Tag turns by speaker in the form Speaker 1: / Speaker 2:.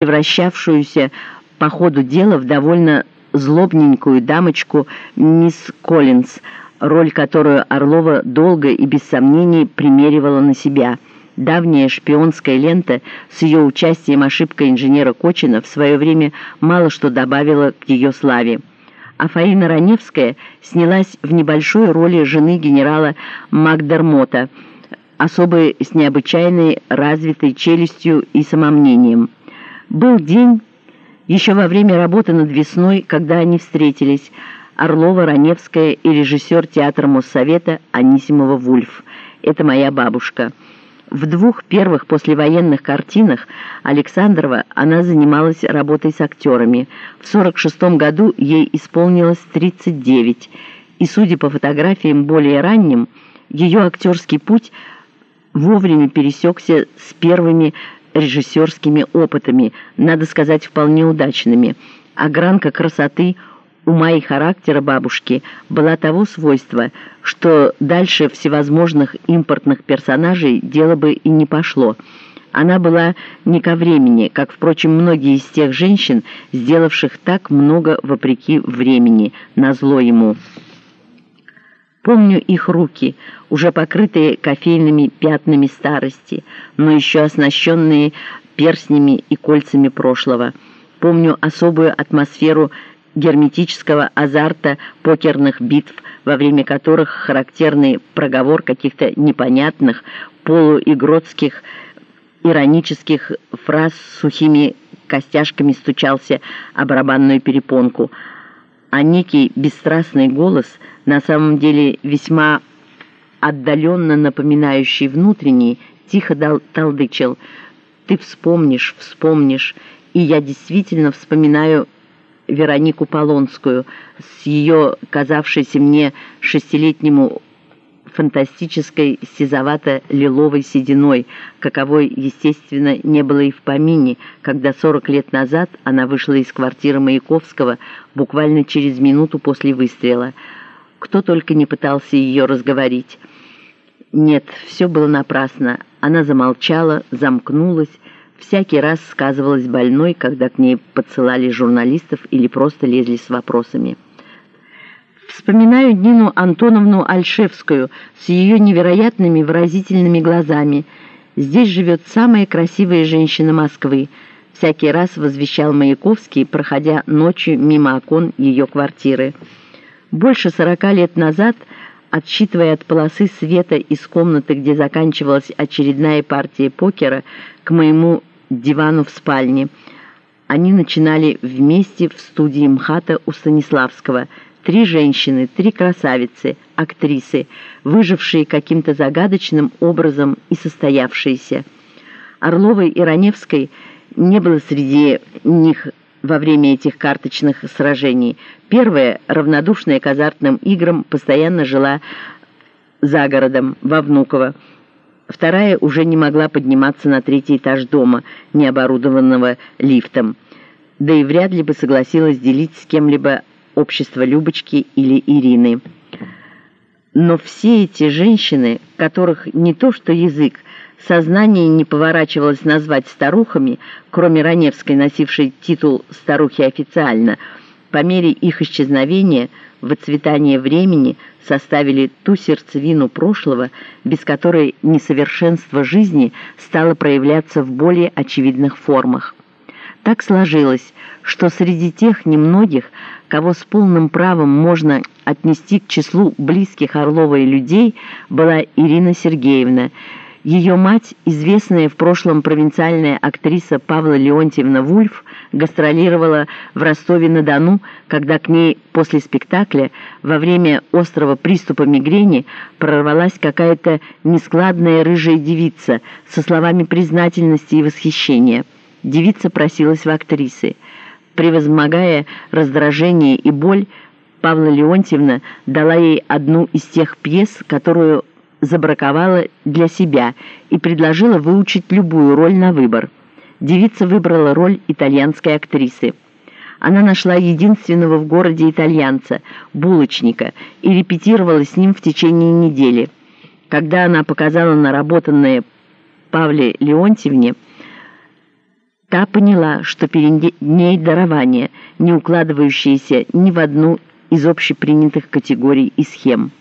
Speaker 1: превращавшуюся по ходу дела в довольно злобненькую дамочку мисс Коллинз, роль которую Орлова долго и без сомнений примеривала на себя. Давняя шпионская лента с ее участием ошибка инженера Кочина в свое время мало что добавила к ее славе. А Фаина Раневская снялась в небольшой роли жены генерала Макдермота, особой с необычайной развитой челюстью и самомнением. Был день, еще во время работы над «Весной», когда они встретились, Орлова, Раневская и режиссер театра Моссовета Анисимова Вульф. Это моя бабушка. В двух первых послевоенных картинах Александрова она занималась работой с актерами. В 46 году ей исполнилось 39, и, судя по фотографиям более ранним, ее актерский путь вовремя пересекся с первыми режиссерскими опытами, надо сказать, вполне удачными. А гранка красоты, ума и характера бабушки была того свойства, что дальше всевозможных импортных персонажей дело бы и не пошло. Она была не ко времени, как, впрочем, многие из тех женщин, сделавших так много вопреки времени, назло ему. Помню их руки, уже покрытые кофейными пятнами старости, но еще оснащенные перстнями и кольцами прошлого. Помню особую атмосферу герметического азарта покерных битв, во время которых характерный проговор каких-то непонятных полуигротских иронических фраз с сухими костяшками стучался о барабанную перепонку, а некий бесстрастный голос — на самом деле весьма отдаленно напоминающий внутренний, тихо дал, толдычил. «Ты вспомнишь, вспомнишь». И я действительно вспоминаю Веронику Полонскую с ее, казавшейся мне шестилетнему фантастической сизовато-лиловой сединой, каковой, естественно, не было и в помине, когда 40 лет назад она вышла из квартиры Маяковского буквально через минуту после выстрела – кто только не пытался ее разговорить. Нет, все было напрасно. Она замолчала, замкнулась, всякий раз сказывалась больной, когда к ней подсылали журналистов или просто лезли с вопросами. Вспоминаю Нину Антоновну Альшевскую с ее невероятными выразительными глазами. «Здесь живет самая красивая женщина Москвы», всякий раз возвещал Маяковский, проходя ночью мимо окон ее квартиры. Больше сорока лет назад, отсчитывая от полосы света из комнаты, где заканчивалась очередная партия покера, к моему дивану в спальне, они начинали вместе в студии МХАТа у Станиславского. Три женщины, три красавицы, актрисы, выжившие каким-то загадочным образом и состоявшиеся. Орловой и Раневской не было среди них во время этих карточных сражений. Первая, равнодушная к азартным играм, постоянно жила за городом, во Внуково. Вторая уже не могла подниматься на третий этаж дома, не оборудованного лифтом. Да и вряд ли бы согласилась делить с кем-либо общество Любочки или Ирины. Но все эти женщины, которых не то что язык, Сознание не поворачивалось назвать старухами, кроме Раневской, носившей титул старухи официально, по мере их исчезновения, выцветания времени составили ту сердцевину прошлого, без которой несовершенство жизни стало проявляться в более очевидных формах. Так сложилось, что среди тех немногих, кого с полным правом можно отнести к числу близких Орловой людей, была Ирина Сергеевна, ее мать, известная в прошлом провинциальная актриса Павла Леонтьевна Вульф, гастролировала в Ростове-на-Дону, когда к ней после спектакля во время острого приступа мигрени прорвалась какая-то нескладная рыжая девица со словами признательности и восхищения. Девица просилась в актрисы. Превозмогая раздражение и боль, Павла Леонтьевна дала ей одну из тех пьес, которую забраковала для себя и предложила выучить любую роль на выбор. Девица выбрала роль итальянской актрисы. Она нашла единственного в городе итальянца, булочника, и репетировала с ним в течение недели. Когда она показала наработанное Павле Леонтьевне, Та поняла, что перед ней дарование, не укладывающееся ни в одну из общепринятых категорий и схем –